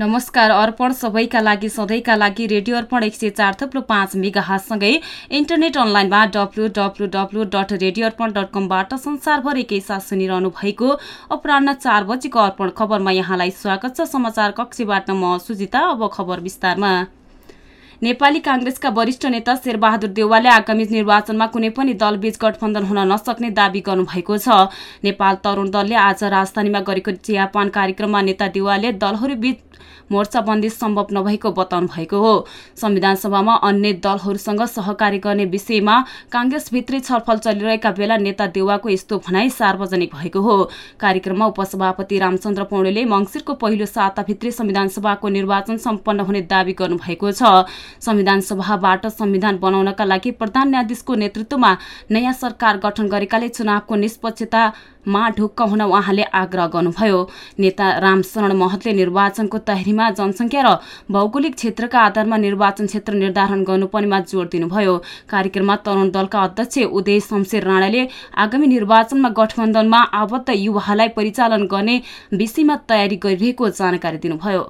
नमस्कार अर्पण सबैका लागि सधैँका लागि रेडियो अर्पण एक सय चार थप्लो पाँच मेगा हातसँगै इन्टरनेट अनलाइनमा W W W dot radio Arpan dot कमबाट संसारभरिकै साथ सुनिरहनु भएको अपरान्न चार बजीको अर्पण खबरमा यहाँलाई स्वागत छ। समाचार कक्षबाट म सुजिता अब खबर विस्तारमा। नेपाली काङ्ग्रेसका वरिष्ठ नेता शेरबहादुर देउवाले आगामी निर्वाचनमा कुनै पनि दलबीच गठबन्धन हुन नसक्ने दावी गर्नुभएको छ। नेपाल तरुण दलले आज राजधानीमा गरेको चियापान कार्यक्रममा नेता देउवाले दलहरूबीच मोर्चाबन्दी सम्भव नभएको बताउनु भएको हो। संविधान सभामा अन्य दलहरूसँग सहकारी गर्ने विषयमा काङ्ग्रेसभित्रै छलफल चलिरहेका बेला नेता देउवाको यस्तो भनाई सार्वजनिक भएको हो। कार्यक्रममा उपसभापति रामचन्द्र पौडेलले मङ्सिरको पहिलो साताभित्रै संविधान सभाको निर्वाचन सम्पन्न हुने दावी गर्नुभएको छ। संविधान सभाबाट संविधान बनाउनका लागि प्रधान न्यायाधीशको नेतृत्वमा नयाँ सरकार गठन गरेकाले चुनावको निष्पक्षतामा ढुक्क हुन उहाँले आग्रह गर्नुभयो। नेता रामशरण महतले निर्वाचनको तयारीमा जनसङ्ख्या र भौगोलिक क्षेत्रका आधारमा निर्वाचन क्षेत्र निर्धारण गर्नुपर्नेमा जोड दिनुभयो। कार्यक्रममा तरुण दलका अध्यक्ष उदय शमशेर राणाले आगामी निर्वाचनमा गठबन्धनमा आबद्ध युवालाई परिचालन गर्ने विषयमा तयारी गरिरहेको जानकारी दिनुभयो।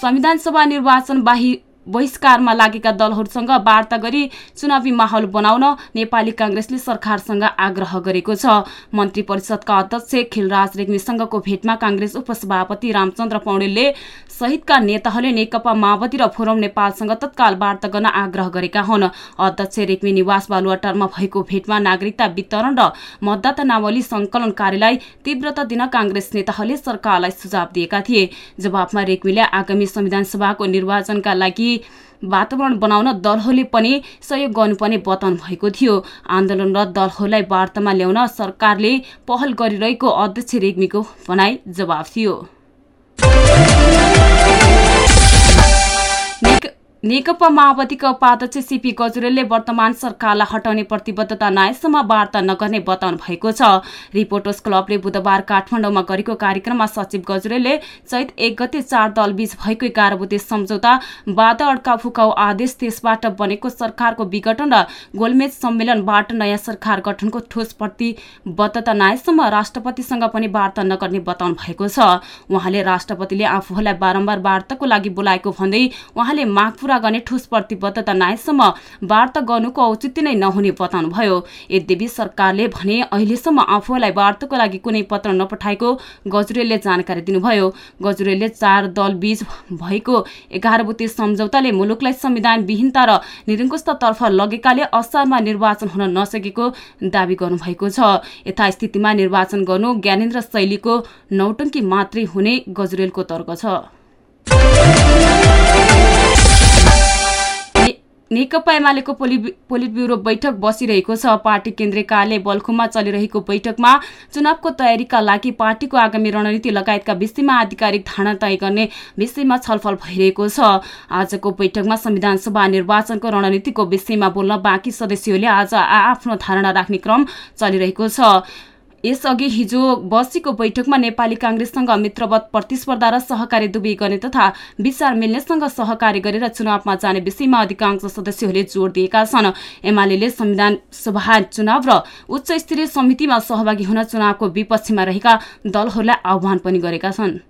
संविधान सभा निर्वाचन बाहि बहिष्कारमा लागेका दलहरूसँग वार्ता गरी चुनावी माहौल बनाउन नेपाली काङ्ग्रेसले सरकारसँग आग्रह गरेको छ। मन्त्री परिषदका अध्यक्ष खिलराज रेग्मीसँगको भेटमा काङ्ग्रेस उपसभापति रामचन्द्र पौडेलले सहितका नेताहरूले नेकपा माओवादी र फोरम नेपालसँग तत्काल वार्ता गर्न आग्रह गरेका हुन्। अध्यक्ष रेग्मी निवास बालुवाटारमा भएको भेटमा नागरिकता वितरण र मतदाता नावली संकलन कार्यलाई तीव्रता दिन काङ्ग्रेस नेताहरूले सरकारलाई सुझाव दिएका थिए। जवाफमा रेग्मीले आगामी संविधान सभाको निर्वाचनका लागि वातावरण बनाउन दलहरूले पनि सहयोग गर्नुपर्ने बताउनु भएको थियो। आन्दोलनरत दलहरूलाई वार्तामा ल्याउन सरकारले पहल गरिरहेको अध्यक्ष रेग्मीको भनाई जवाब थियो। नेकपा माओवादीका उपाध्यक्ष सीपी गजुरेलले वर्तमान सरकारलाई हटाउने प्रतिबद्धता नआएसम्म वार्ता नगर्ने बताउनु भएको छ। रिपोर्टर्स क्लबले बुधबार काठमाडौँमा गरेको कार्यक्रममा सचिव गजुरेलले चैत एक गते चार दलबीच भएको एघार सम्झौता बाधा अड्का फुकाउ आदेश त्यसबाट बनेको सरकारको विघटन र गोलमेज सम्मेलनबाट नयाँ सरकार गठनको ठोस प्रतिबद्धता नआएसम्म राष्ट्रपतिसँग पनि वार्ता नगर्ने बताउनु भएको छ। उहाँले राष्ट्रपतिले आफूहरूलाई बारम्बार वार्ताको लागि बोलाएको भन्दै उहाँले माग पूरा गर्ने ठोस प्रतिबद्धता नआएसम्म वार्ता गर्नुको औचित्य नै नहुने बताउनुभयो। यद्यपि सरकारले भने अहिलेसम्म आफूलाई वार्ताको लागि कुनै पत्र नपठाएको गजुरेलले जानकारी दिनुभयो। गजुरेलले चार दल बीच भएको एघार बुते सम्झौताले मुलुकलाई संविधान विहीनता र निरङ्कुशतर्फ लगेकाले असारमा निर्वाचन हुन नसकेको दावी गर्नुभएको छ। यथास्थितिमा निर्वाचन गर्नु ज्ञानेन्द्र शैलीको नौटङ्की मात्रै हुने गजुरेलको तर्क छ। नेकपा एमालेको पोलिट ब्युरो बैठक बसिरहेको छ। पार्टी केन्द्रीय कार्यालय बल्खुमा चलिरहेको बैठकमा चुनावको तयारीका लागि पार्टीको आगामी रणनीति लगायतका विषयमा आधिकारिक धारणा तय गर्ने विषयमा छलफल भइरहेको छ। आजको बैठकमा संविधान सभा निर्वाचनको रणनीतिको विषयमा बोल्न बाँकी सदस्यहरूले आज आफ्नो धारणा राख्ने क्रम चलिरहेको छ। यसअघि हिजो बसेको बैठकमा नेपाली काङ्ग्रेससँग मित्रवत प्रतिस्पर्धा र सहकारी दुवै गर्ने तथा विचार मिल्नेसँग सहकारी गरेर चुनावमा जाने विषयमा अधिकांश सदस्यहरूले जोड दिएका छन्। एमाले संविधान सभा चुनाव र उच्च स्तरीय समितिमा सहभागी हुन चुनावको विपक्षमा रहेका दलहरूलाई आह्वान पनि गरेका छन्।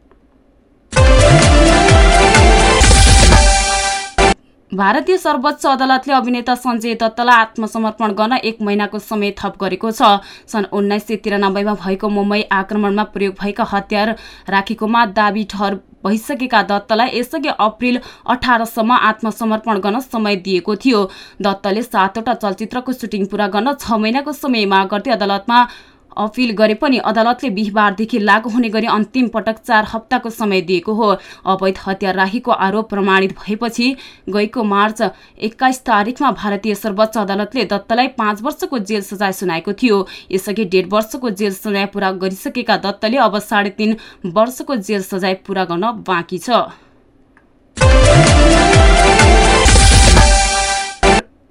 भारतीय सर्वोच्च अदालतले अभिनेता सञ्जय दत्तलाई आत्मसमर्पण गर्न एक महिनाको समय थप गरेको छ। सन् उन्नाइस सय तिरानब्बेमा भएको मुम्बई आक्रमणमा प्रयोग भएका हतियार राखेकोमा दावी ठहर भइसकेका दत्तलाई यसअघि अप्रिल अठारसम्म आत्मसमर्पण गर्न समय दिएको थियो। दत्तले सातवटा चलचित्रको सुटिङ पूरा गर्न छ महिनाको समय माग गर्दै अदालतमा अपिल गरे पनि अदालतले बिहिबारदेखि लागू हुने गरी अन्तिम पटक चार हप्ताको समय दिएको हो। अवैध हतियार राखेको आरोप प्रमाणित भएपछि गएको मार्च एक्काइस तारिकमा भारतीय सर्वोच्च अदालतले दत्तलाई पाँच वर्षको जेल सजाय सुनाएको थियो। यसअघि डेढ वर्षको जेल सजाय पूरा गरिसकेका दत्तले अब साढे तीन वर्षको जेल सजाय पूरा गर्न बाँकी छ।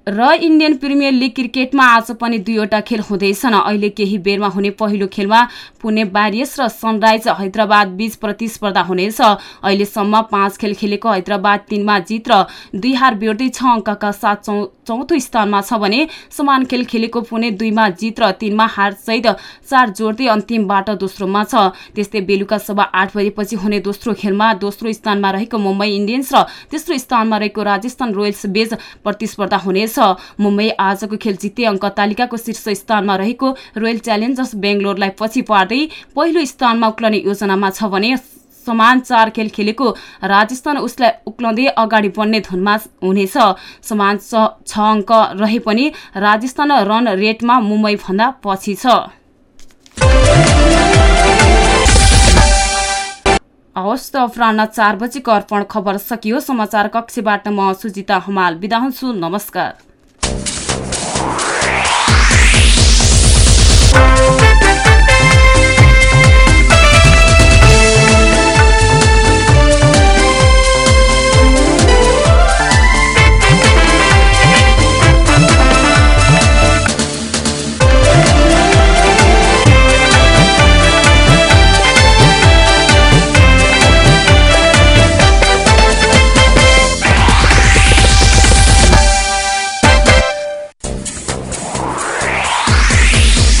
र इन्डियन प्रिमियर लिग क्रिकेटमा आज पनि दुईवटा खेल हुँदैछन्। अहिले केही बेरमा हुने पहिलो खेलमा पुणे वारियर्स र सनराइज हैदराबाद बीच प्रतिस्पर्धा हुनेछ। अहिलेसम्म पाँच खेल खेलेको हैदराबाद तिनमा जित र दुई हार बेर्दै छ अङ्कका साथ चौथो स्थानमा छ भने समान खेल खेलेको पुणे दुईमा जित र तिनमा हार सहित चार जोड्दै अन्तिमबाट दोस्रोमा छ। त्यस्तै बेलुका सभा आठ बजेपछि हुने दोस्रो खेलमा दोस्रो स्थानमा रहेको मुम्बई इन्डियन्स र तेस्रो स्थानमा रहेको राजस्थान रोयल्स बीच प्रतिस्पर्धा हुनेछ। मुम्बई आजको खेल जिते अङ्क तालिकाको शीर्ष स्थानमा रहेको रोयल च्यालेन्जर्स बेङ्गलोरलाई पछि पार्दै पहिलो स्थानमा उक्लने योजनामा छ भने समान चार खेल खेलेको राजस्थान उसलाई उक्लँदै अगाडि बढ्ने धुनमा हुनेछ। समान छ अङ्क रहे पनि राजस्थान रन रेटमा मुम्बई भन्दा पछि छ। हवस् त अपराह चार बजीको अर्पण खबर सकियो। समाचार कक्षबाट म सुजिता हमाल। बिदा हुन्छु। नमस्कार।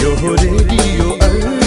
Yo radio